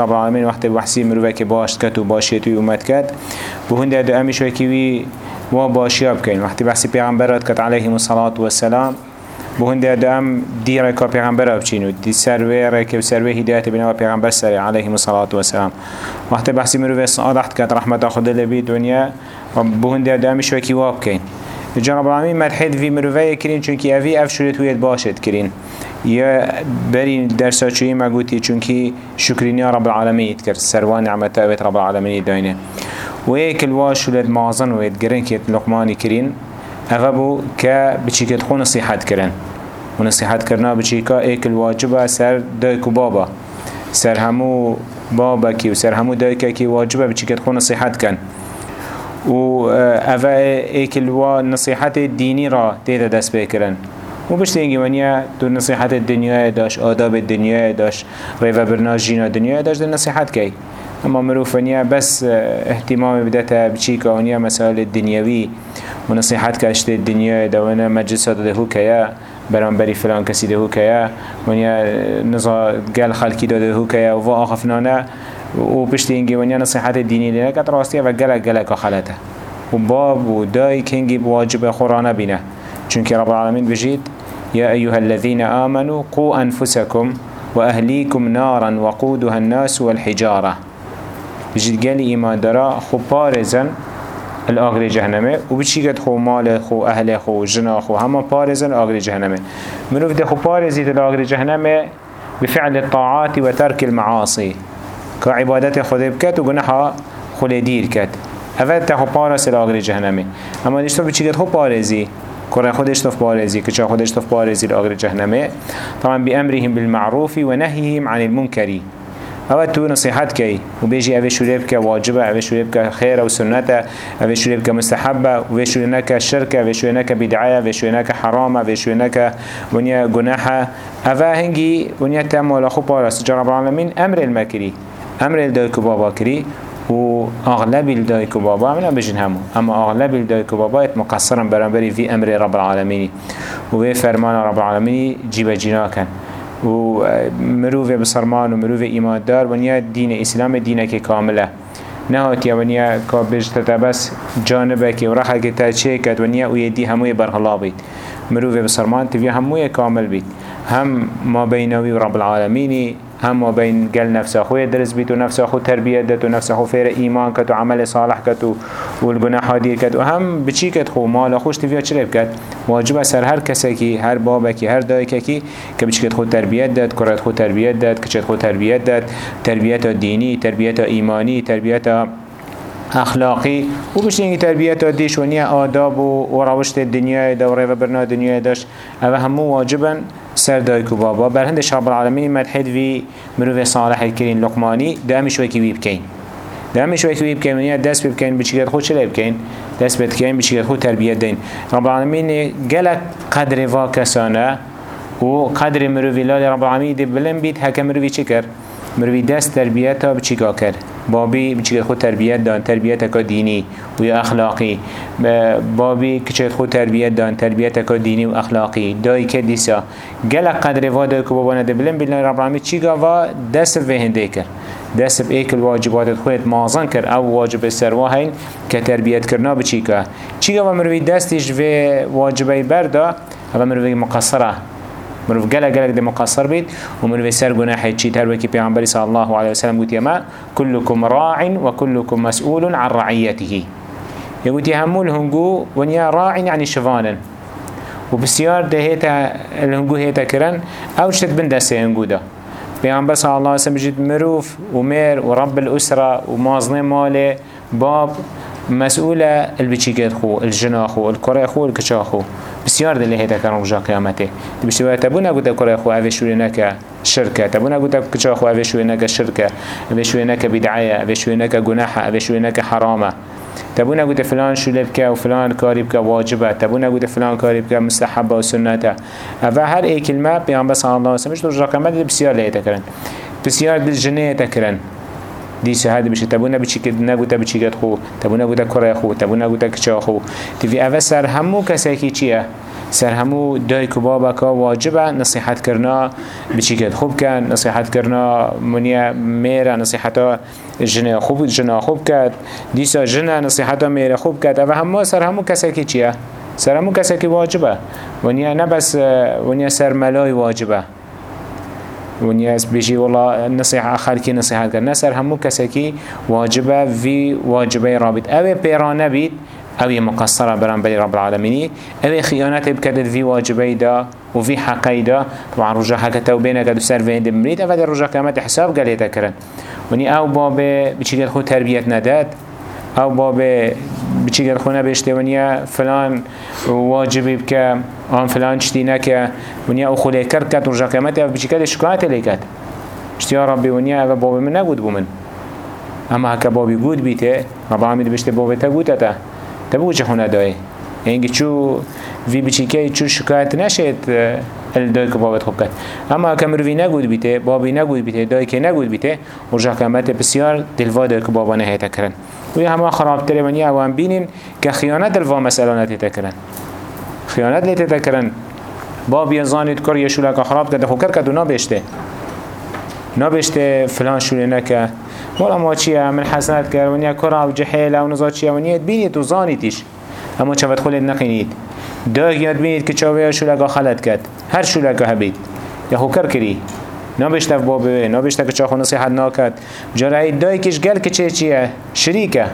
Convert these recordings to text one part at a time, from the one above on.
رب العالمين وقت بحثي مروفه که باش کت و باشیت و اومد کت و هنده دو امیش وی و باشیاب کن. وقتی بحثی پیغمبرات کت علیهم الصلاة والسلام بو هنده دام دی رکا پیغمبر بچینو دی سروی رکا سروی هدایت بنا و پیغمبر سری علیهم الصلاة والسلام. وقت بحثی مروفه صادحت کت رحمت خود لبی دنیا و بو هنده دامش وکی واب کن. جناب العالمین مدحید وی مروفه کرین چونکی اوی اف شورت وید باشد کرین. یا برین درسا چوی مگوتی چونکی شکرینی رب العالمین کرد. سروان نعمت اوید رب العالمین داینه. و ایک الواش شولد مازن وید گرن کت لقمانی کرین. اوه بو که بچیکت خون نصیحت کرن. و نصیحت کرنا بچیکا ایک الواجبه سر دایکو بابا. سر همو بابا کی و سر همو دایکا کی واجبه بچیکت خون نصیحت کن. و اوه ایک الوا نصیحت دینی را تیده دست بکرن. و بشت اینگی ونیا تو نصیحت دنیای داشت آداب دنیای داشت ریو برناج جینا دنیای داشت در نصیحت کی. اما مروف ونیا بس اهتمام بدتا بچیکا ونیا مسائل دنیاوی. و نصیحت کشت دنیای دوانا مجلسات دهو کیا برانبری فلان کسی دهو کیا. ونیا نزا گل خلکی دهو کیا. و آخفنانه و پشت اینگی ونیا نصیحت دینی لینه کت راستیه و گلک گلک خلطه و باب و دای کنگی بواجب خورانه بینه. چونك رب العالمين بجيت يا أيها الذين آمنوا قوا أنفسكم وأهليكم نارا وقودها الناس والحجارة. بجيت قال إيمان درا خو بارزن الآغر جهنمه. و بچی خو مال خو أهل خو جنا خو همه پارزن آغر جهنمه. منو ده خو پارزید الآغر جهنمه بفعل الطاعات وترك المعاصي كعبادت خود بكت و گناها خود دیر کت. اول تا جهنمه اما نشتو بچی خو پارزی كره خودش تف بارزي كچا خودش تف بارزي الآخر جهنمه طبعا بأمرهم بالمعروف ونهيهم عن المنكر أو تو نصيحت كي وبيجي اوه شوريب كا واجبه اوه شوريب كا خير أو سنته اوه شوريب كا مستحبه اوه شوريب كا شركه اوه شوريب كا بدعايه اوه شوريب كا حرامه اوه شوريب كا ونيا گناحه اوه هنگي ونيا تمولا خو پارس جرب العالمين أمر المكري أمر الدوكو بابا كري و اغلب الدايكو بابا من بجن همو اما اغلب الدايكو بابا مقصرا برانبري في أمر رب العالمين و فرمان رب العالمين جيب جناكا و مروفه بسرمان و مروفه ايمان دار ونيا دين اسلام دينك كامله نهاتيا ونيا كابجتتا بس جانبك ورخك تاچيكت ونيا ويدي هموية برغلا بيت مروفه بسرمان تفيا هموية كامل بيت هم ما بينوي رب العالمين هم بين قل نفس أخوه درس بيت ونفس أخوه تربية دت ونفس أخوه فير إيمان كت وعمل صالح كت والجناح هادير كت وهم بچي كت خو مال أخوش تفيا چرب كت واجب سر هر كسكي هر بابكي هر دايككي كبچ كت خو تربية دت كرت خو تربية دت كچت خو تربية دت تربية ديني تربية إيماني تربية اخلاقی و بشه اینگه تربیت دیش و آداب و روشت دنیای دوره و برنا دنیای داشت اوه همو واجبن. سر دایکو بابا بر هندش رب العالمین مدحد وی مروف صالح کرین لقمانی دامش وکی وی بکین دامش وکی وی بکین ونیا دست بکین بچیگت خود چلی بکین دست بکین بچیگت خود تربیت دین. رب العالمین گلک قدر وا کسانه و قدر مروفی لال رب العالمین دی بلن بید. هکه مروفی چی کرد؟ مروی دست تربیت ها بچیگا کرد. بابی بچیگه خود تربیت دان تربیت که دینی و یا اخلاقی. بابی کچه خود تربیت دان تربیت که دینی و اخلاقی. دایی که دیسا. گل قدر واده که بابا نده بلن رب العالمین چیگا و دست به هنده کرد دست به ایک الواجبات خودت مازن کرد أو واجب سروا هین که تربیت کرنا بچیگا چیگا و مروی دستش به واجبه بردا. أو مروی مقصره. مروف گلک گلک ده مقصر بید و مروف سر گناحی چی تر وکی پیغمبری صلی الله علیه وسلم گوت یما كلكم راع وكلكم مسؤول عن رعيته. يقول همول هنگو ونیا راع يعني شفانا وبسيار ده هيتا الهنگو هيتا كرن أو شتت بن دسته هنگو ده. پیغمبر صلی الله علیه وسلم جد مروف ومير ورب الأسرة ومازنه ماله باب مسؤولة البچيكت خو الجنا خو الكره خو الكشا خو. بسيار دل هيدا كان رجا قيامته تبشتوا تبونا قد كره خو اوي شو نك شركه تبونا قد كشا خو اوي شو نك شركه اوي شو نك بدعيه اوي شو نك جناحه اوي شو نك حرامه تبونا قد فلان شو لبك وفلان كاريبك واجبه. تبونا قد فلان كاريبك مستحبه وسنته أفا هر اي كلمه بيان بس الله سمش رجا قيامته بسيار لهيدا كرن بسيار دل جنيه تكرن دیسه هادی بشه تبونه بچی که نگوته بچی گت خو تبونه گوته کره خو تبونه گوته کچا خو تیوی اوه سر همو کسی که چیه سر همو دای کبابا که واجبه نصیحت کرنا بچی کد خوب کن نصیحت کرنا منیا میره نصیحتا جنه خوب جنه خوب کد دیسا جنه نصیحتا میره خوب کد أو همه سر همو کسی که چیه؟ سر همو کسی که واجبه ونیا نه بس سر ملای واجبه ونیا اس بيجي والله نصيحة خلقي نصيحة كر نسر همو كسكي واجبة في واجبة رابط. أو بيرانة بيت أو مقصرة بران بلي رب العالمين. أو خيانات بكدت في واجبة دا وفي حقي دا. طبعا رجا حكا توبينة كدو سر فين دمريت أو رجا كامت حساب قال يتكرن وني أو بابه بچي خود تربيت نداد. أو بابه بچی گر خونه بشته ونیا فلان واجبی بکه آن فلان چتی نکه ونیا أو خوله کرد کد رجا قیمت أو بچی کد شکایت لیکد چتی یا ربی ونیا أو بابی من نگود بومن اما هکا بابی گود بیته رب العالمین بشته بابی تا گوده تا تبو چه خونه دای اینگه چو وی بچی که چو شکایت نشد الدای که بابت خوب کرد. اما هکا مروی نگود بیته بابی نگود بیته دای که نگود بیته رجا قیمت بسیار دلوا دای که بابا نهیتا کرن. وی همه خرابتره منی اوان بینین که خیانت الوا مسئله نتیتا کرن. خیانت لیتا کرن. باب یزانید کر یه شولک خراب کرده خوکر کرد و نابشته. نابشته فلان شوله نکه. ولا ما چیه؟ من حسنت کرد ونیا کرا و جحیل و نزا چیه؟ ونیا بینید و زانیدیش اما چوت خولید نقینید داگ یاد بینید که چاوه شولک خلط کرد. هر شولک هبید. یا خوکر کری. نبشت اف بابه نبشت که چاخو نصیحت ناکد جرعی دای کش گل که چه چیه؟ شریکه.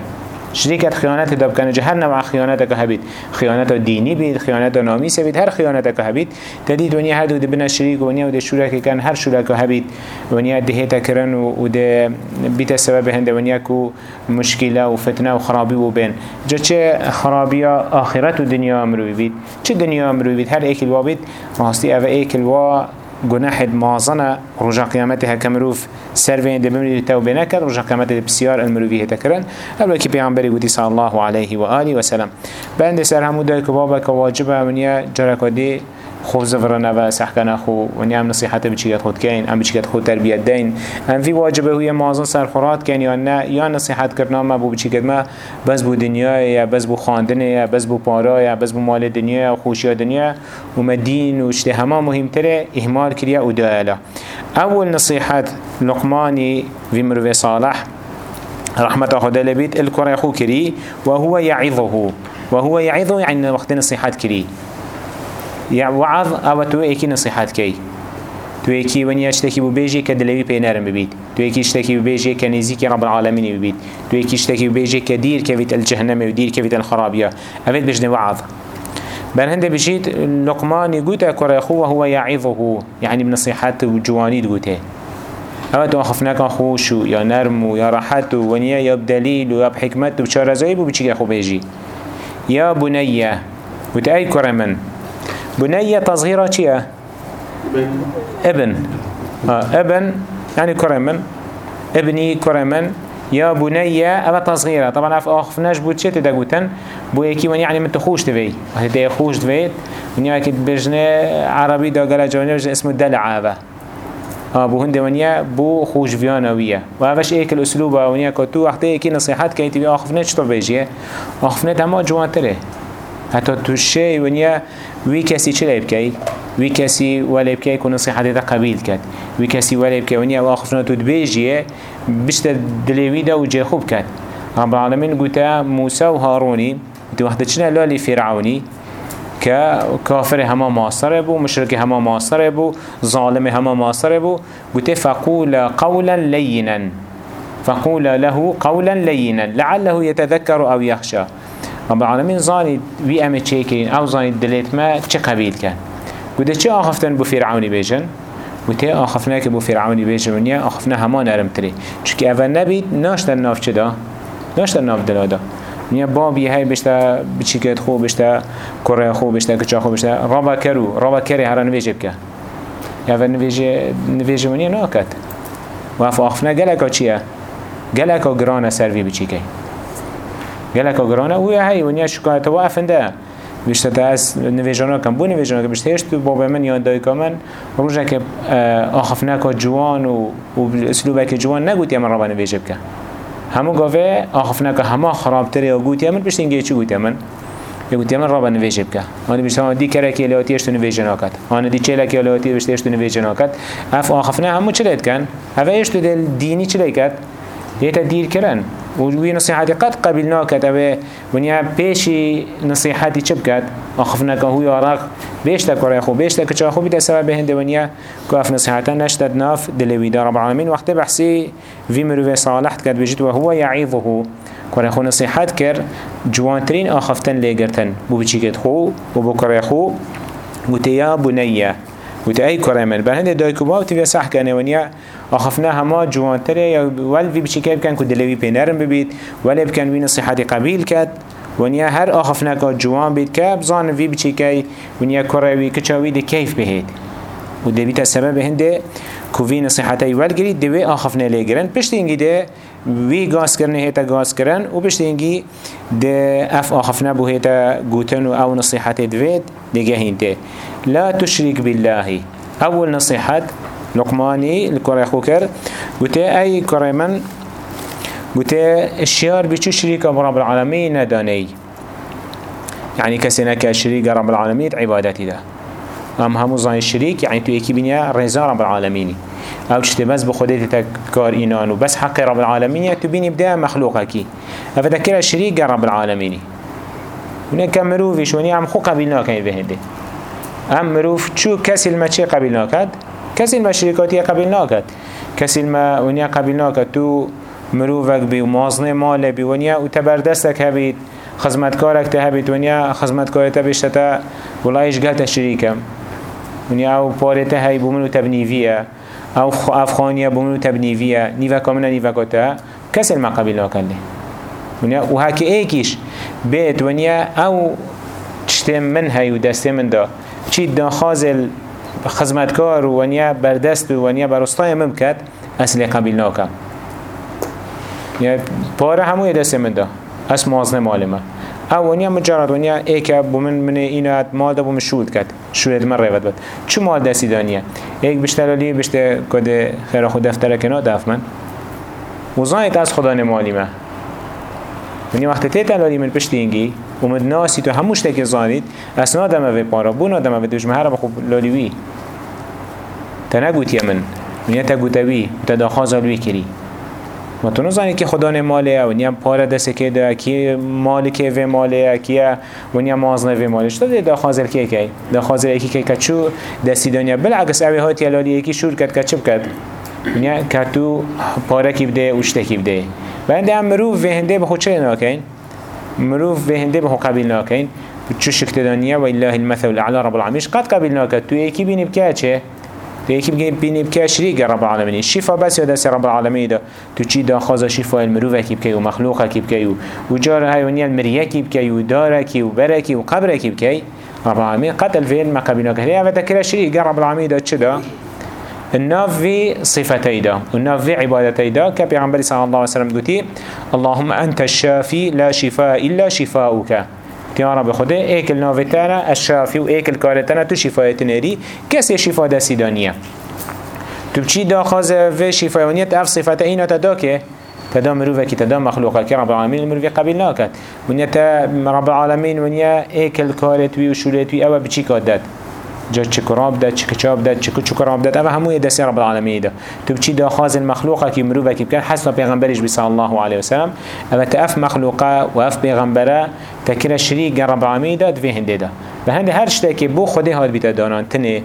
شریکت خیانت دب کنه جه هر نوع خیانت که هبید. خیانت دینی بید خیانت نامیسه بید. هر خیانت که هبید تدید ونیا هدو ده بنا شریک ونیا و ده شورک کن هر شورک که هبید. ونیا دهیتا کرن و ده بیت سبب هنده ونیا کو مشکله و فتنه و خرابی و بین. جا چه خرابی آخرت و دنیا امروی بید. چه دنیا امروی بید؟ هر ایکل وا بید. راستی أو وا گناح مازنه. رجا قیامت هک مروف سر وین دبمنی توبه نکرد رجا قیامت بسیار المروفی هتا کرن اول که پیامبری گوتی صلی الله علیه و آله و سلام بند سر همو دای که بابا منیا جرکادی خوب زفرنا و سحکنا خو و نیم نصیحت بچیت خود کن ام بچیت خود تربیت دین. ام فی واجبه هوی مازن سر خورات کن یا نه یا نصیحت کردنا ما بو بچیت ما بس بو دنیا یا بس بو خاندن یا بس بو پارا یا بس بو مال دنیا یا خوشی دنیا. و مدین و اشته همه مهمتره اهمال کریا و دالا. اول نصیحت لقمانی في مروي صالح رحمة خدا لبيت الكرة خو كري وهو يعظه وهو يعظه يعني وقت نصيحات كري يعني وعظ أو تو ايكي نصيحات كي تو ايكي ونيا اشتكي ببيجي كدلوي بينارم ببيت تو ايكي اشتكي ببيجي كنزيكي رب العالمين ببيت تو ايكي اشتكي ببيجي كدير كفيت الجهنم ودير كفيت الخرابية افيت بجن وعظ. بل هنده بجيت لقمان يقول اكور اخوه وهو يعظه يعني بنصيحات وجواني تقوته اما تو خفناك خوشو يا نرمو يا راحتو ونيا يا بدليل يا بحكمت وبشارزايب وبچيك اخو بيجي يا بنية وتأي كرمن بنية تصغيرها چيه؟ ابن. آه ابن يعني كرمن ابني كرمن يا بنية أما تصغيرها طبعا أف أخفناش بود چه تدقوتن بو يكي وني يعني من تخوش تبي. وهي تي خوش تبي. وني أكيد بجنة عربي دا قال جواني بجنة اسمه دلع هذا. آه بو هنده ونيا بو خوش فيانا ويا. وهذاش ايك الاسلوب ونيا كتو وقت ايكي نصيحات كي تبي أخفنه چطور بيجيه أخفنه تما جوان تره حتى توشي ونيا وی کسی چه لیب کی؟ وی کسی ولی بکی که نصیحت دا قبیل کرد. وی کسی ولی بکی ونیا واقفنا تو دبیجیه بشت دلیوی و جه خوب کرد. رب العالمین گوتا موسى و هارونی تو وقت چنه لالی فرعونی که کافر همه معاصره بو مشرک همه معاصره بو ظالم همه معاصره بو. گوته فقول قولا لینا. فقول له قولا لینا. لعله يتذكر أو يخشى رب العالمين زاني وي امه چه كرين أو زاني دلت ما چه قبيل كان قده چه آخفتن بو فرعوني بيجن وتي آخفنا که بو فرعوني بيجن ونيا آخفنا هما نرم تري چونك اول نبید ناشتن ناف چه دا؟ ناشتن ناف دلا دا. نیا بابی های بشتا بچیکت خو بشتا کره خو بشتا کچا خو بشتا. رابا کرو رابا کری هر نویجه بکه. اول نویجه نویجه ونیا ناکد و اف آخفنا گلکا چیه؟ گلکا گرانه سروی بچیکه گلک گرانه و هی ونیا شکایت و افنده. بیشتر تا از نویجانا کم. بو نویجانا که بیشتر هشت باب من یا دایکا من. روزه که آخف نکا جوان و, و اسلوبه که جوان نگوتی من رابا نویجه بکن. همو گاوه آخف نکا همه خرابتره یا گوتی من بیشتر اینگه چی گوتی من؟ يقول تيمن رابا نفيجه بك أنا بيشتغل دي كراكي لواتي اشتو نفيجه ناكت أنا دي چلك لواتي بيشتو اشتو نفيجه ناكت اف آخفنا همو چلت كان هفا اشتو دل ديني چلت ديتا دير كرن وی نصیحتی قد قبل ناکد اوه ونیا پیشی نصیحتی چه بکد آخف نکه هوی آرق بیشتر کاره خو بیشتر کچه خو بیده سبب هنده ونیا که اف نصیحتا نشتد ناف دلوی دار رب العالمین وقت بحثی وی مروی صالح کد بجد و هو یعیضه کاره خو نصیحت کر جوانترین آخفتن لیگرتن بو بچی کد خو و بو کاره خو. وتيا بنيه وتأي كرامن بهند دايكو باو تبي صح كان ونيا. أخفنا هما جوان ترى يا ول في بشكل كان كدلوي بينرم ببيت. ولا بكان وين صحة قبيل كات. ونيا هر أخفنا كات جوان بيت كاب. زان في بشكل ونيا كراوي كشاوي دي كيف بهيد وده بيت السبب هنده كوفي نصيحتي والجري دوي آخفنا ليجرن بشت إنجي ده وی گاز کرنه هیتا گاز کرن و بشت اینگی ده اف آخفنا بو هیتا گوتن و أو نصیحت دوید دیگه هینته لا تشرك بالله أول نصيحة لقماني الكرة خوكر قلت أي كرة من قلت الشيار بيشو شريك رب العالمين نداني يعني كسنا كشريك رب العالمين عبادتي ده. أم همو زان الشريك يعني تو يكي بنيا رزا رب العالمين أو تشتي بس بخودت تكار إينان وبس حق رب العالمين تبيني بدا مخلوقك أفتكر الشريك رب العالمين هناك مروفيش وني عم خو قبلنا كاين بهنده ام مروف چو کسی الما چه قبیل ناکد؟ کسی الما شریکاتی قبیل ناکد کسی ونیا قبیل ناکد تو مروفك بي ومازنه ماله بي ونيا وتبردستك هبيت خزمتكارك تهبيت ونيا خزمتكار تبشتا والله إيش قلت شريكم ونيا أو بارته هاي بومنو تبنيفيا او افغانیا بومنو تبنیویا نیو کامنا نیو کتا کس المقابل کرده و هاکی ایکیش بیت ونیا او تشتم من هی و دست من دا. چی دان خازل خزمتکار و ونیا بردست و ونیا برستای من کد اصل قبیل ناکم پاره همو دست من دا. اصل مازن مال من اونیا مجرد ونیا ای که بومن من اینا هات مال دبوم شود کرد شود من ود بود چه مال دستی دانیه یک بیشتر علی بیشتر کد خیر خود دفتر کنا دف من وزایت از خدا نمالی ما ونیا وقتی تی تلالی من پشت اینگی اومد ناسی تو هموش تک زانید اصنا دمه و پارا بونا دمه و دجمه هر لالی لالیوی تنگوتی من ونیا تگوتوی تداخاز لوی کری ما تو نزانی که خدا نماله و نیا پاره دست که ده کی مال که و ماله کیه؟ و نیا مازنه و ماله. شده ده خازل که کی ده خازل یکی که کچو دستی دنیا. بالعکس اوی هات یلالی یکی شور کد کچب کد؟ نیا کتو پاره کی بده وشته کی بده بنده هم مروف و هنده به خود چه ناکین؟ مروف به قبیل ناکین. چو شکت دانیه و الله المثل الاعلى رب العالمین. قد قبیل ناکد. تو یکی بینی بکه چه؟ یکی بینی بکه شریک رب العالمین شفا بس یا دست رب العالمین دا تو چی دا خواز شفا المروف کی بکه و مخلوق کی بکه و جار هایونی المریه کی بکه و داره کی و بره کی و قبره کی بکه رب العالمین قد الفين ما ناکد هیا و تکره شریک رب العالمین دا چه دا؟ الناف في صفتي دا والناف في عبادتي دا كبيغمبر صلى الله عليه وسلم قلتي اللهم أنت الشافي لا شفاء إلا شفاؤك يا رب خدا ايك النافتانا الشافي وايك الكارتانا تو شفايتنا دي كسي شفاء دا سيدانية تبچي دا خاز في شفايونية اف صفته اينا تداكي تدا مروفه كي تدا مخلوقه كي رب العالمين المروفه قبل ناكت ونيا رب العالمين ونيا ايك الكارت وي وشولت وي أو بچي كادت جا چه کراب داد چه کچاب داد چه کچو کراب داد. همو دستی رب العالمین ده تو بچی دا خاز المخلوقه کی مروفه کی بکن؟ حسب پیغمبرش بی الله علیه وسلم اما تاف مخلوقه و اف پیغمبره تکر شریک رب العالمین ده دوی هنده ده به هنده هر شته که بو خوده هاد بیتا دانان تنه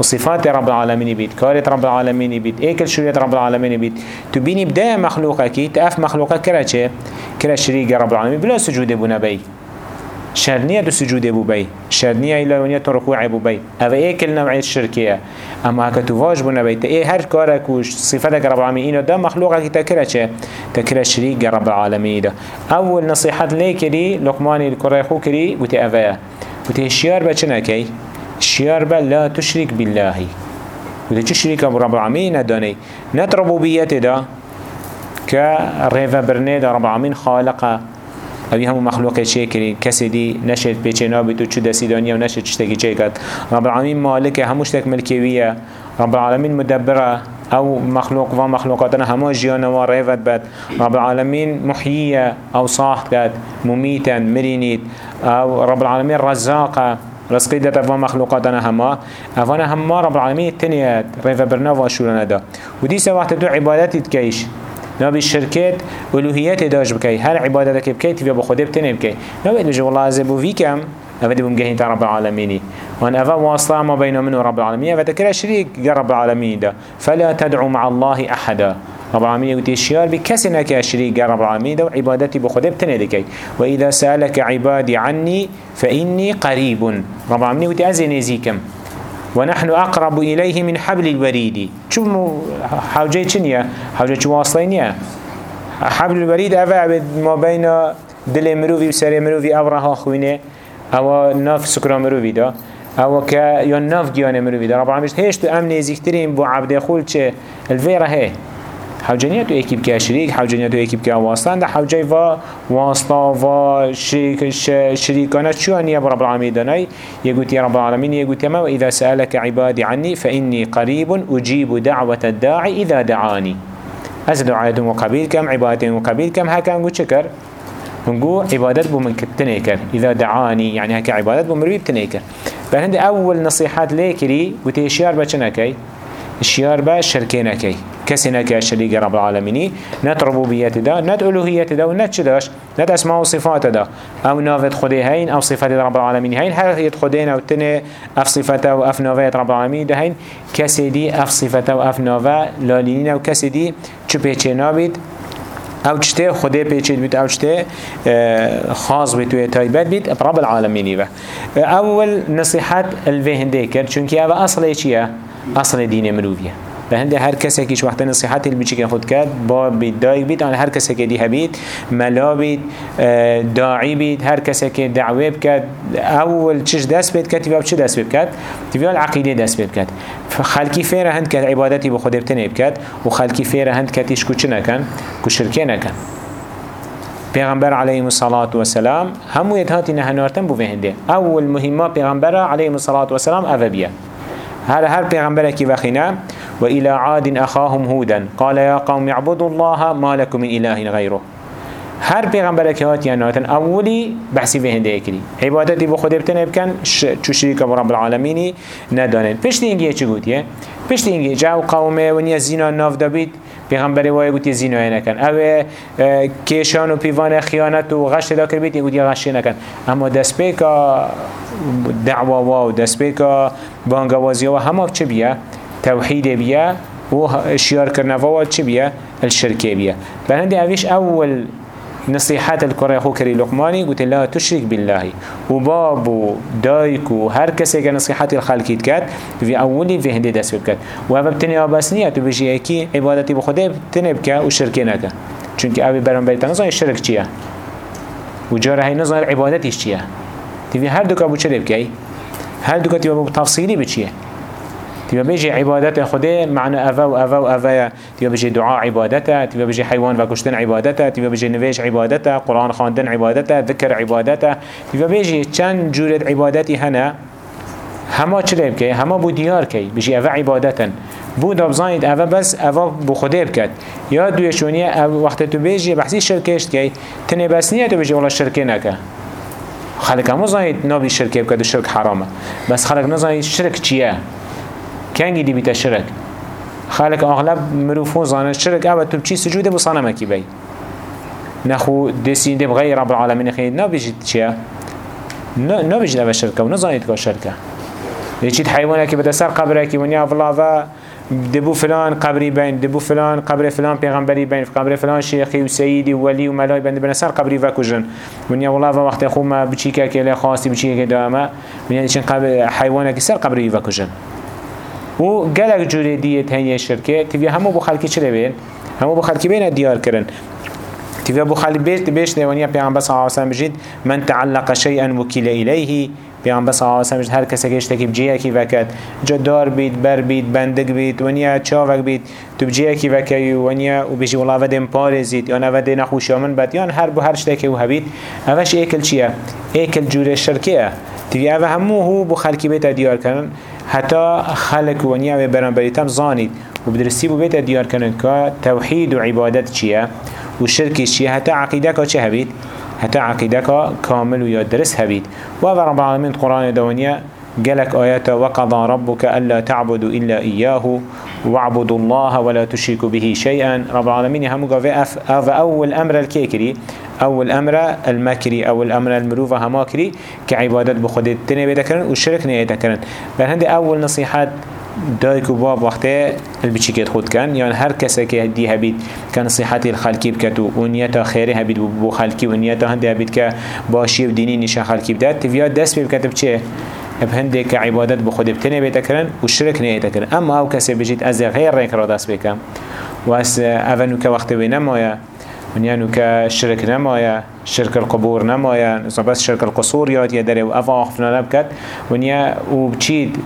وصفات رب العالمين بيت كارت رب العالمين بيت ايكل شريط رب العالمين بيت تبيني بداية مخلوقك تأف مخلوقك كرا چه؟ كرا شريك رب العالمين بلا سجود بنا بي شرنية دو سجود ابو بي شرنية إلا ونية ركوع ابو بي هذا إيه كل نوع الشركية اما هكا تواج بنا بي إيه هر كارك وش صفتك رب العالمين ده مخلوقك تكرا چه تكرا شريك رب العالمين ده اول نصيحة لي كري لقماني الكرة خو كري وتي افايا وتي الشيار بچنا كي الشيار با لا تشرك بالله وتي تشرك رب العالمين داني نت ربوبيته ده كريفا برني ده رب العالمين خالقه اوی همو مخلوق چه کری کسی دی نشد پیچه نابید و چو دستی دانیه و نشد چشتکی چه کد. رب العالمین مالک هموش تک ملکیویه. رب العالمین مدبره. أو مخلوق و مخلوقاتنا هما جيانا و ريفت بد. رب العالمين محيية أو صاح كد مميتا مرينيت أو رب العالمين رزاقة. رزقي داتا و مخلوقاتنا هما افانا هما رب العالمين التنيات ريفت برنا و شولنا دا ودي سوقت دو عبادتي تكيش نبي الشركات ألوهيات داش بكي هر عبادتك بكي تبي بخده بتنه بكي نبي بجي والله عزبو فيكم أفدي بمجهين رب العالمين وأن أفا واصلة ما بين من ورب العالمين فتكرا شريك رب العالمين ده فلا تدعو مع الله أحدا. رب العالمين يقول الشيار بكسنا كشريك رب العالمين ده وعبادتي بخده بتندكي وإذا سألك عبادي عني فإني قريب رب العالمين يقول أزني زيكم ونحن أقرب إليه من حبل الوريد. شو حوجي چنيا حوجي شو واصلين حبل الوريد أفا ما بين دل مروفي وسر مروفي أبرها خوينة. أو ناف سكرا مروفي دا. أو که یا گیان مروفي دا. رب العالمين هيش تو ام نزيكترين بو عبد خول چه؟ الفيرا هي. حوجانية تو اكيب كا شريك حوجانية تو اكيب كا واسطان دا حوجي و واسطا و شو انيا برب العالمين داناي يقول يا رب العالمين يقول ما وإذا سألك عبادي عني فإني قريب أجيب دعوة الداعي إذا دعاني أز دعاء مقابل كم عبادة مقابل كم هكا نقول شكر هنقو عبادات بو من كتنيكر إذا دعاني يعني هكا عبادات بو مروي بتنيكر فهند أول نصيحات ليكري وتيشيار بچنكي الشيار با شركينكي كسنك شريك رب العالمين نت ربوبيات دا نت ألوهية دا ونت شداش نت أسماء وصفات دا. أو نافت خدي هين أو صفات رب العالمين هين هل هي خدين أو تنه أف صفات أو أف نافت رب العالمين دا هين كسدي أف صفات أو أف نافت لالين أو كسدي چو بيچه نابد أو چته خدا پیچید بیت أو چته آه، خاص بیت و تایبت بیت رب العالمین و اول نصیحت الوهنده کرد چونکه أو اصل چیه؟ اصل دین مروفیه به هنده هر کسی که وقت نصیحت که خود کرد با بید دایگ بید آن هر کسی که دیه بید ملا بید آه، داعی بید هر کسی که دعوه بکد اول چش دست بید کرد تیباب چه دست بید کرد؟ تیباب العقیده دست بید کرد. خلکی فیره هند کرد عبادتی بخود ابتنه بکد و خلکی فیره هند کتیش کو چه نکن؟ کو شرکه نکن. پیغمبر علیه الصلاة والسلام همو یدهاتی نهنارتن بو هنده. اول مهمه پیغمبر علیه الصلاة والسلام اوه بیه. هر هر پیغمبر کی وخینا وإلى عاد أخاهم هودا. قال يا قوم اعبدوا الله ما لكم من إله غيره. هر پیغمبر که هات یعنی هاتن اولی بحثی به هنده کری عبادتی با خود ابتنه بکن چو شریک رب العالمینی ندانن. پشت اینگه چی گوتیه؟ پشت اینگه جاو قومه و نیا زینا ناف دابید. پیغمبر وای گوتی زینا نکن. أو کیشان و پیوان خیانت و غش دا کربید گوتی غش نکن. اما دست پیکا دعوا و دست پیکا بانگوازی و همه چه بیه؟ توحيد بيا وشيار كرنفوا چه بيا الشركة بيا بهندي اويش اول نصيحات الكرة خو كري لقماني قلت لا تشرك بالله. وباب ودايك وهر كسي كان نصيحات الخلق كات في اولي في هندي دست بكات وهذا بتني اباسنية تبجي اكي عبادتي بخده تنبكا وشركة نكا چونك اوي برام بيتا نظر الشرك چيا وجاره هاي نظر عبادتش چيا تبي هر دوكا بو چه بكي هر دوكا تبا بتفصيلي بچيه تبا بيجي عبادت خده معنى أفا وأفا وأفا. تبا بيجي دعاء عبادته تبا بيجي حيوان وكشتن عبادته تبا بيجي نفيش عبادته قرآن خاندن عبادته ذكر عبادته تبا بيجي چند جورة عبادتي هنا هما چلي بكي هما بو ديار كي بيجي أفا عبادتا بو دابزانيد أفا بس أفا بو خده بكت يا دويشونية وقت تو بيجي بحثي شركشت كي تنه بس نية تو بيجي والله شركة نكا خلق همو زانيد نابي شركة بكت الشرك حرامه. بس خلق نزانيد شرك چيه کنگی دی بیت شرک خالق اغلب مروفون شرک اوه تو بچی سجوده بصانه کی بی نخو دسین دی بغیر رب العالمین خیلی نبیجید چیه؟ نبیجید اوه شرکه و نزانید که شرکه لیچید حیوانه که بده سر قبره که ونیا فلاوه دبو فلان قبري بين دبو فلان قبر فلان پیغمبری بين قبر فلان شيخي وسيدي وولي وملاي بين بنا سر قبري وكجن من يا والله وقت اخو ما بچيكا كله خاصي بچيكا دامه من يشن قبر حيوانك سر قبري وكجن و گلک جوری دیت هنیه شرکه تیوی همو بو خلکی چرا بین؟ همو بو خلکی بین دیار کرن تیوی بو خلکی بیشت بیشت دیوانیا پیغمبر صلی اللہ علیہ وسلم بجید من تعلق الیه پیغمبر صلی اللہ علیہ وسلم بجید هر کسی که اشتکی بجیه کی وکد جدار بید بر بید بندگ بید ونیا چاوک بید تو بجیه کی وکی ونیا و بجی والله ودیم پارزید یا نوده نخوشی من بد یا هر بو هر شتکی و هبید اوش ایکل چیه؟ ایکل جوری شرکه تیوی اوه همو هو بو خلکی بیت دیار کرن حتى خلق ونيا برانبريتم زانید و بدرستی بو بیت دیار کنن که توحید و عبادت چیه و شرک چیه؟ حتی عقیده که چه هبید؟ حتی عقیده که کامل و یا درست هبید. و رب العالمین قرآن دوانیه قالك آيات وقضى ربك ألا تعبدوا إلا إياه واعبدوا الله ولا تشركوا به شيئا رب العالمين هم قال أول أمر الكيكري أول أمر المكري أول أمر المروفة هماكري كعبادة بخود التنبي ذكرن والشرك نية ذكرن بل هندي أول نصيحات دايك وباب وقته البچيكت خود كان. يعني هر كسا كي دي هبيت كان صحتي الخلقي بكتو ونيتا خيري هبيت بو خلقي ونيتا هندي هبيت كباشي وديني نشان خلقي بدات تفيا دست بكتب چه بهنده که عبادت بخود بتنه بیتا کرن و شرک نه کرن. اما أو کسی بجید از غیر ریک را دست بکم. و از اونو که وقت بی نمایه ونيانو كشرك نمايا شرك القبور نمايا بس شرك القصور ياد يدري وأفا أخفنا نبكت ونيا وبتشيد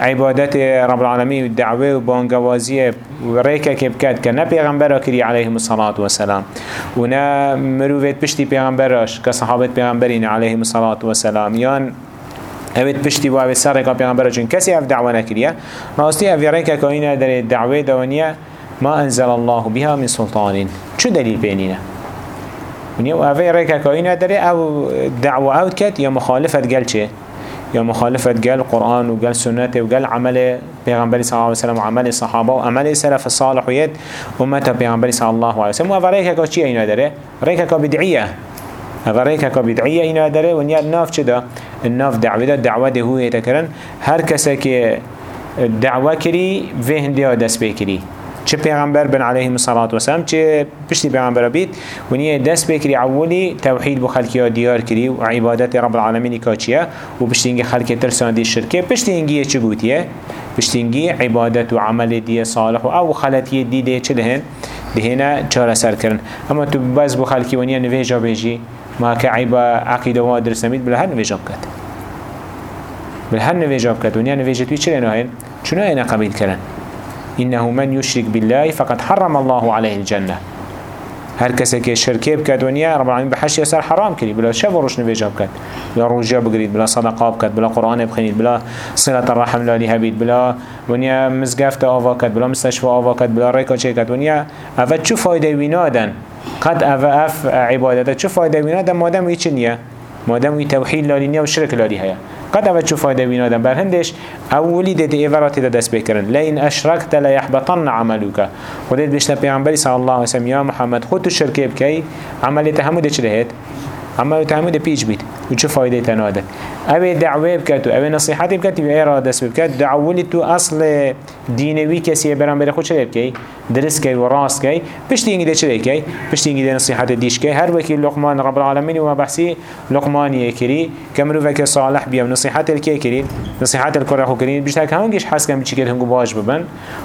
عبادت رب العالمين والدعوة وبانقوازية وريكا كبكات كنا پیغمبر كري عليهم الصلاة والسلام ونا مروفت بشتي پیغمبرش كصحابت پیغمبرين عليهم الصلاة والسلام. يان اوید پشتی و اوید سر رکا پیغمبر چون کسی اف دعوه نکریه راستی اوی رکا که اینه در دعوه دوانیه ما أنزل الله بها من سلطان. چو دلیل بینینه ونیا و اوی رکا که اینه در أو دعوة اوت کت یا مخالفت گل چه یا مخالفت قال قرآن وقال سنة وقال عمل پیغمبر صلى الله عليه وسلم وعمل الصحابة وعمل سلف الصالح ويد أمة پیغمبر صلى الله عليه وسلم. وفريكا كا چي اينا داره ريكا كا بدعية. فريكا كا بدعية اينا داره ونيا الناف چدا الناف دعوة دا دعوة ده هو يتكرن. هر کسا که دعوة کری و هندی دست بکری چه پیغمبر بن علیه الصلاة والسلام چه پشتی پیغمبر بید و نیه دست بکری اولی توحید بو خلقی ها دیار کری و عبادت رب العالمین کاچیه و پشتی اینگه خلق ترسان دی شرکه. پشتی اینگه چه گوتیه؟ پشتی اینگه عبادت و عمل دی صالح و أو خلطی دی دی چه دهن؟ دهنه چاره سر کرن اما تو بز بو خلقی و نیه نویجا بیجی. ما كعيبا عقيدة ما درس نميد بلا هر نويجاب كت بلا هر نويجاب كت ونيا نويجتوي چلي ناهين شنو اينا قبيل كرن إنه من يشرك بالله فقد حرم الله عليه الجنة. هر کسی که شرکه بکد ونیا رب العالمین به حش یسر حرام کردی بلا شب و روش نویجا بکد بلا روجا بگرید بلا صدقه بکد بلا قرآن بخنید بلا صلة الرحم لالی هبید بلا ونیا مزگفت آوا کد بلا مستشفى آوا کد بلا ریکا چه کد ونیا اول چو فایده وینادن قد اف اف عبادته چه فایده وینادن مادم وی نیه مادم وی توحید لالی نیه و شرک لالی هیا قد اول چه فایده وینادن بر هندش اولی ده ایوراتی ده دست بکرن لین اشرکت لا یحبطن عملوک خودت بشتا پیغمبری صلی الله علیه وسلم یا محمد خود تو شرکه بکی عملیت همو ده عمل تعمد پیش بید. و چه فایده تناده اوه دعوه بکت و اوه نصیحت بکت و ایرا دست بکت. دعولی تو اصل دینوی کسی برام بره خود چه بکی درست کی و راست کی پشتی اینگه ده چه کی پشتی اینگه نصیحت دیش کی هر وکی لقمان رب العالمین و بحثی لقمانی کری کمرو وکی صالح بیا نصیحت الکی کری؟ نصیحت الکره خو کری. بیشتر همونگیش حس کم چی هنگو باش ببن.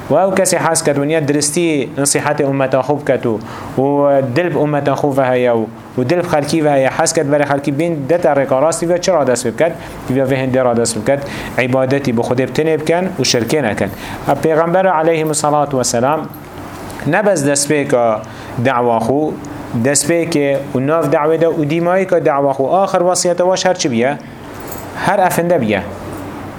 و أو کسی حس کد ونیا درستی نصیحت امتا خوب کتو و دل امتا خوب هیا و دل خلکی و حس کد برای خلکی بین دت رکا راستی و چرا دست بکد و به هنده را دست بکد عبادتی به خود بتنه بکن و شرکه نکن پیغمبر علیه الصلاة والسلام نبز دست بکا دعوا خو دست بکه و ناف دعوة ده و دیمایی که دعوا خو. آخر وصیت واش هر چی بیه هر أفنده بیه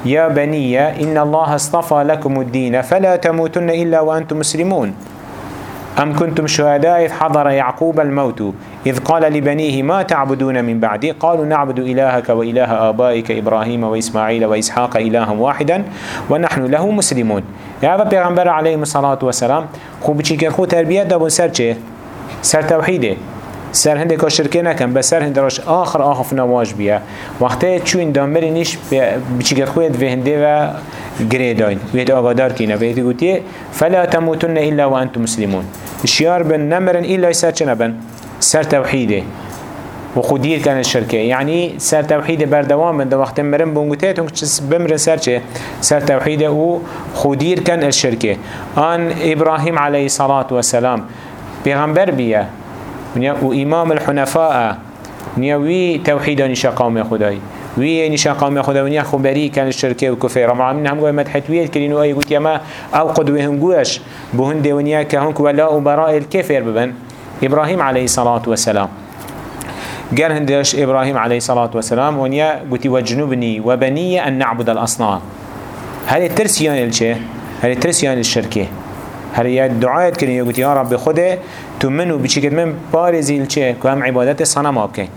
يا بني إن الله اصطفى لكم الدين فلا تموتن إلا وأنتم مسلمون. أم كنتم شهداء إذ حضر يعقوب الموت؟ إذ قال لبنيه ما تعبدون من بعدي؟ قالوا نعبد إلهك وإله آبائك إبراهيم وإسماعيل وإسحاق إلها واحدا ونحن له مسلمون. هذا پیغمبر عليه الصلاة والسلام خوب چيكر خو تربية دابون سر چه؟ سر توحيده سر هنده که شرکه نکن به سر هنده راش آخر آخف نواج بیا وقتی چون دامبری نیش بچیگت خوید و هنده و گریداین وید آگادار کینه. وید گوتیه فلا تموتن الا وأنتم مسلمون. شیار بن نمرن الا سر چه نبن؟ سر توحیده. و خودیر کن الشركة يعني سر توحيد بردوام من وقت مرن بونگوتيت هم بمرن سر چه؟ سر توحيد و خودیر کن الشركة آن إبراهيم عليه الصلاة والسلام پیغمبر بیا و الحنفاء. وی توحید نشا قوم خدای وی نشا قوم خدای ونیا خبری کن الشركة و کفر. رب العالمین هم گوی مدحتویت کرین و ای گوت یما أو قدوه هم گوش بهن دونیا که هنک ولا و براء الكفر ببن. إبراهيم عليه الصلاة والسلام قال هندش إبراهيم عليه الصلاة والسلام ونيا قلت وجنبني وبني أن نعبد الأصنام. هل ترسيان الچه هل ترسيان الشركة هل يا كرين يقول يا رب خده تو منو بچيكت من بارزي الچه كو هم عبادت صنم آبكين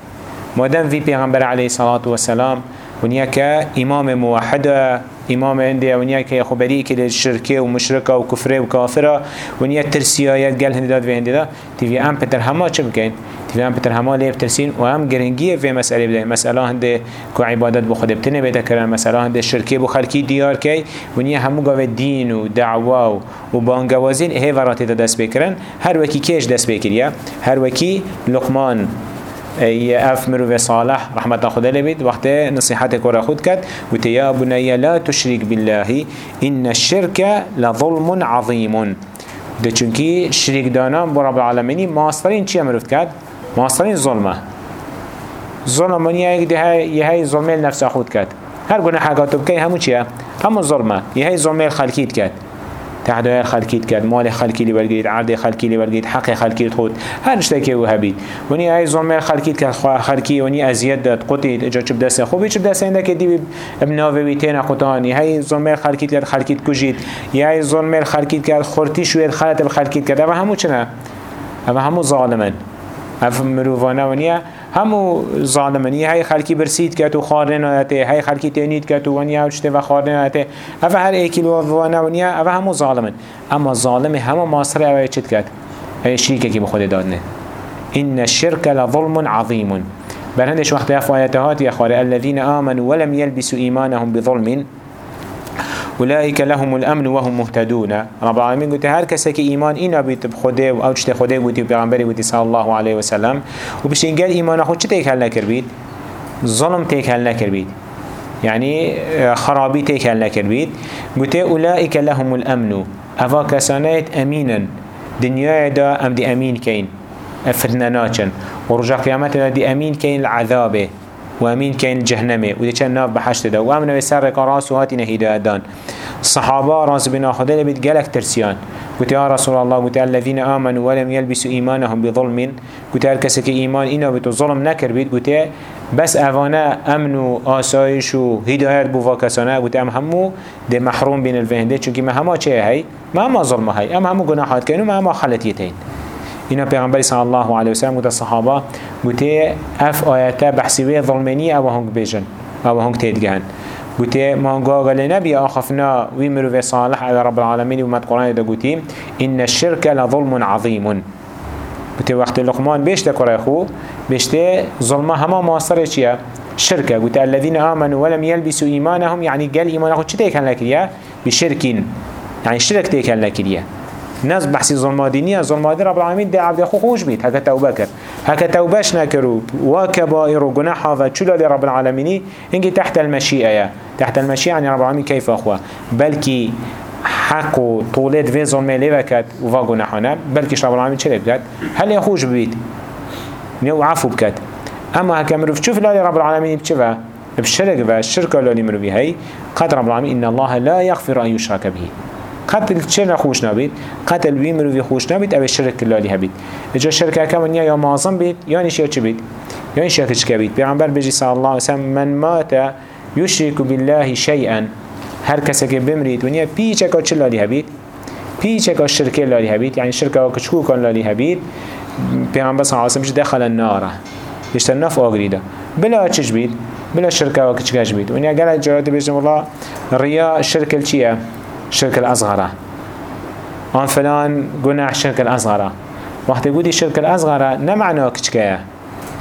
مادام في پیغمبر عليه الصلاة والسلام ونیا که امام موحد امام عنده ونیا که خبری که شرکه و مشرکه و کفره و کافره ونیا ترسیایت گل هنده داد و هنده داد تیوی ام پتر همه چه بکن؟ تیوی ام پتر همه لیب ترسین و هم گرنگیه في مسئله بده مسئله هنده که عبادت بو خود بتنه بیده کرن. مسئله هنده شرکه بو خلکی دیار کی؟ ونیا همو گاوه دین و دعوا و بانگوازین هی وراتی دست بکرن. هر وکی کش دست بکریه هر وکی لقمان أف مروف صالح رحمة خدا لبيت وقت نصيحتك ورا خود كد قلت يا بني لا تشرك بالله إن الشرك لظلم عظيم. ده چونكي شريك دانا برب العالمين ماسترين چي مروف كد ماسترين ظلمة. ظلم يهي ده يهي ظلمة لنفس خود كد هر گناه حقاتو بكي همو چيه همو ظلمة. يهي ظلمة الخلقيت كد تحدای خلقیت کرد مال خلقی لی برگید عرض خلقی لی برگید حق خلقی خود هر نشته که أو هبید ونی ای ظلم خلقیت کرد خلقی ونی ازیاد داد قطید اجا چب دست خوبی چب دست اینده که دی ابناوی ویتین قطانی های ظلم خلقیت کرد خلقیت کجید یا ای ظلم خلقیت کرد خورتی شوید خلط خلقیت کرد اما همو چنه اما همو ظالمن اف مروفانه ونیه همو ظالمنی های خلکی برسید که تو خارن آیته های خلکی تینید که تو ونیا و چته و خارن آیته اوه هر ایکی لو وأنا ونیا اوه همو ظالمن اما ظالم همو ماصره اوه چید کرد ای شریکه که بخود دادنه این الشرك لظلم عظیم برهندش وقت افایتهات یا خاره الذين آمنوا ولم يلبسوا إيمانهم بظلم أولئك لهم الأمن وهم مهتدون. رب العالمين قلت هر كسا إيمان إنا بيت بخده أو جت خده قلت بيغمبري قلت صلى الله عليه وسلم وبشين قال إيمان أخو چه تيك هل نكر بيت ظلم تيك هل نكر بيت يعني خرابي تيك هل نكر بيت قلت أولئك لهم الأمن. أفا كسانات أمينا دنيا دا أم دي أمين كين فرناناتشن ورجع قيامتنا دي أمين كين العذابه. وامين كين جهنمه. وده چند ناف بحشت ده وامن وسر راس وهاتي نهيده دان. صحابه راس بنا خدا لبيت جلك ترسيان قلت يا رسول الله قلت الذين آمنوا ولم يلبسوا إيمانهم بظلم. قلت هالكسك إيمان إنا بتو نكر بيت قلت بس أفانا أمن وآسايش وهدايات بوفا كسانا قلت أم همو ده محروم بين الفهنده چونك ما هما چه هاي ما هما ظلم هاي أم همو گناحات كينو ما هما خلطيتين اینا پیغمبر صلی الله علیه و سلم گفت صحابه گفت اف آیته بحثی و ظلمنی أو هنگ بیجن أو هنگ تیدگهن گفت ما قال نبي آخفنا ويمرو صالح على رب العالمين وما القرآن ده قلتي إن الشرك لظلم عظيم قلت وقت لقمان بيشتا كرايخو بيشتا ظلمه هما ماصر چيا شركة قلت الذين آمنوا ولم يلبسوا إيمانهم يعني قال إيمانهم چه تيكن لكريا بشركين يعني شرك تيكن لكريا ناس بحثي ظلمادينية ظلمادي رب العالمين دي عبد خو خوش بيت هكا توبه كر هكا توبهش نكرو وكبائر وجناح هذا شو لرب العالمين إنك تحت المشيئة تحت المشيئة يعني رب العالمين كيف أخوة بلكي حق و طولت في ظلمه لبكت وفا جناحنا بلكي رب العالمين شو بكت هل يخوش بيت نيو عفو بكت أما هكا مروف شوف لا رب العالمين بشفا بشرك والشرك اللي مروفي هي قد رب العالمين إن الله لا يغفر أن يشرك به. قتل چه نخوش نبید؟ قتل وی مروی خوش نبید أو شرک لالی هبید. اجا شرک کم یا معظم بید یا نیش یا چه بید؟ یا نیش یا تشکه بید. پیغمبر بجی صلی الله وسلم من مات یشرک بالله شیئا هر کسی که بمرید ونیا پیچه که چه لالی هبید؟ پیچه که شرک لالی هبید یعنی شرک که کچکو کن لالی هبید؟ پیغمبر صلی الله علیه وسلم دخل النار. بيشتر نف آگریده. بلا چش بید؟ بلا شرکه و کچکش بید. ونیا گل جرات بیشتر الله ریا شرک چیه؟ شرك الأصغر. آن فلان جناح شرك الأصغر. وقت يقولي شرك الأصغر نمعنى كشكايا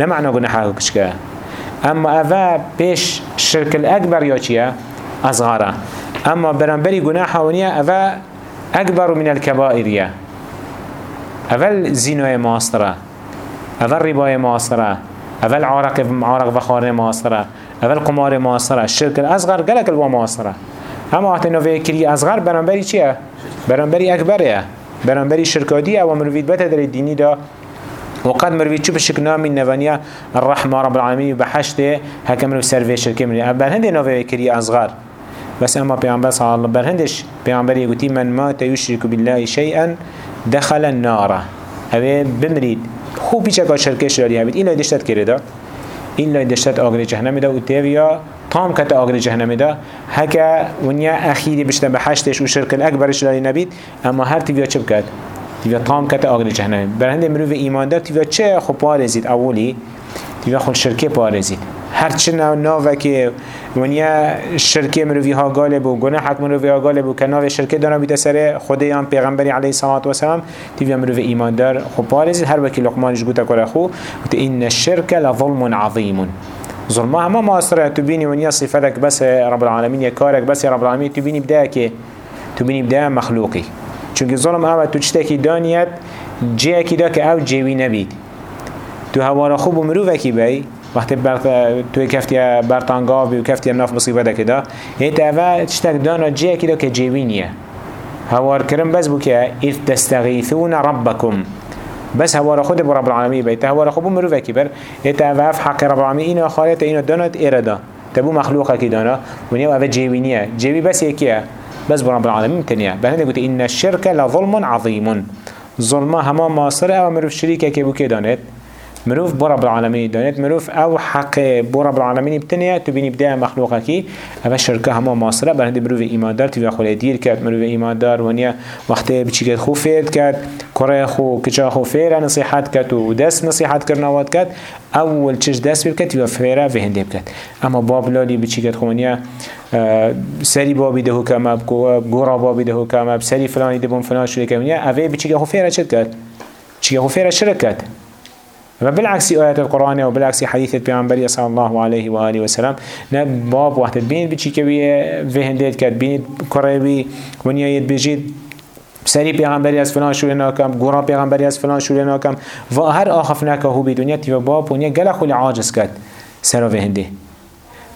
نمعنى جناحه كشكايا أما أفا بيش شرك الأكبر يوشيا أصغر. أما برنبري جناحه ونيا أفا أكبر من الكبائر. يا أفا الزنا ماسترة أفا الربا ماسترة أفا العرق عرق وخار ماسترة القمار ماسترة الشرك الأصغر قالك الوا ماسترة اما وقت نوه کری اصغر برانبری چیه؟ برانبری اکبره برانبری شرکادی أو مروید بته در دینی دا. وقد مروید چو بشک نامی نوانیا الرحمه رب العالمین بحشته هکه مروید سروی شرکه مروید بر هنده نوه کری اصغر بس اما پیامبر صلی الله بر هندش پیامبر یگوتی من مات یشرک بالله شیئا دخل النار. اوه بمرید. خوب بیچه که شرکه شراری هبید این لای دشتت کرده این لای دشتت آگری جهنم دا و تیویا طام كتا آغر جهنم دا هكا ونيا أخيري بشتا بحشتش وشرك الأكبرش لالي نبيد أما هر تبيا چه بكت تبيا طام كتا آغر جهنم برهنده مروف إيمان دا تبيا چه خو پارزيد أولي تبيا خو الشركة پارزيد هر چه ناوه که ونیا شرکه مروی ها غالب و گناه حق مروی ها غالب و کناو شرکه دانا بیده سر خدایان پیغمبری علیه صلات و سلام تیوی مروی دار خب پارزید هر وکی لقمانش گوتا کرا خو این الشرک لظلم عظیم. ظلم همه ما اصره تبینی ونیا صفتك بس رب العالمین یا کارك بس رب العالمین تبینی بده که تبینی بده مخلوقی چونکه ظلم اوه تو چتکی دانیت اکی دا که أو جیوی نبید تو هوارا خوب و مروفکی بی وقتی بر توی کفتی برتانگا بی و کفتی ناف مصیبه ده کدا هیت اوه تشتک دانا جه کدا که جیوینیه هوار کرم بس بو که اذ تستغیثون ربکم بس هوار خود بو رب العالمین بیت هوار خوب مرو وکی بر. هیت اوه حق رب العالمین اینو خالت اینو دانات ایردا تبو مخلوقه کی دانا. ونیا اوه جیوینیه جیوی بس یکیه بس بو رب العالمین تنیه بهنده گوته این الشرک لظلم عظیم. ظلمه همه ماصره أو مرو شریکه که بو که دانت مروف بو رب العالمين. دانت مروف أو حق بو رب العالمين بتنيا تبيني بدا مخلوقك كي اما شركه هما ماصره برند مروف ايمان دار تبي خو دير كات مروف ايمان دار ونيا وقت بچيكت خو فيد كات كره خو كچا خو فيرا نصيحت كات ودس نصيحت كرناوات كات اول چش دست بكت يبقى فيرا في هندي بكت اما باب لالي بچيكت خو ونيا سری بابی ده حکم گورا بابی ده حکم سری فلانی ده بون فلان شده که اوه بچیگه خو فیره چد کرد؟ چیگه خو فیره شرک کرد؟ وبالعكس آيات القرآن وبالعكس حديث البيعنبري صلى الله عليه وآله وسلم نب باب وقت بين كوي فهن ديت كد بين كريبي ونيا يد بجيد سری پیغمبری از فلان شوره ناکم گورا پیغمبری از فلان شوره ناکم و هر آخف نکه هو بدنیا تیو باب ونیا گله خولی عاجز کد سرا وهنده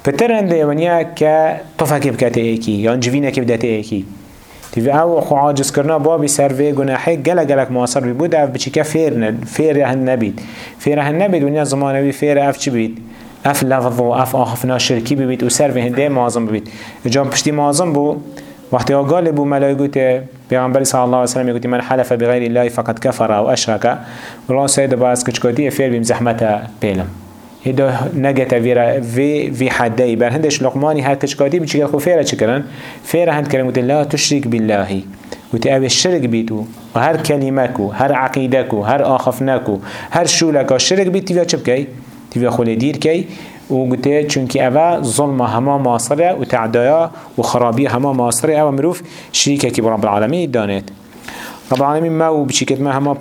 پتر هنده ونیا که طفک بکت ایکی یا انجوینه که بدت ایکی تیوی أو خو عاجز کرنا بابی سر وی گناحی گلک گلک معاصر بی بود. اف بچی که فیر ند فیر هن نبید. فیر هن نبید. ونیا زمانوی فیر اف چی بید؟ اف لفظ و اف آخفنا شرکی بید. و سر وی هنده معظم بید. جام پشتی معظم بو. وقتی آقال بو ملائکت پیغمبر صلی الله علیه وسلم يقول من حلف بغير الله فقد كفر أو اشرك والله سيد باز كچكوتي فير بیم زحمت پیلم. هدا نجت فيرا في في حدي بر هندش لقماني هر كشكادي بيجي خو چكرن فيرا هند كلمة لا تشرك بالله وتأبي الشرك بيتو وهر كلمكو هر عقيدكو هر آخفناكو هر شولك الشرك بيت تبيا چبكي تبيا خول دير كي وقلت چونك أبا ظلم هما ماصرة وتعدايا وخرابية هما ماصرة أو مروف شريكة كي برب العالمين دانت رب العالمين ما وبشكت ما هما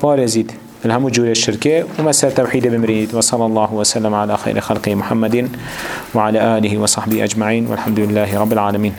الهمو جول الشركة ومسا توحيد بمريد وصلى الله وسلم على خير خلقه محمد وعلى آله وصحبه أجمعين والحمد لله رب العالمين.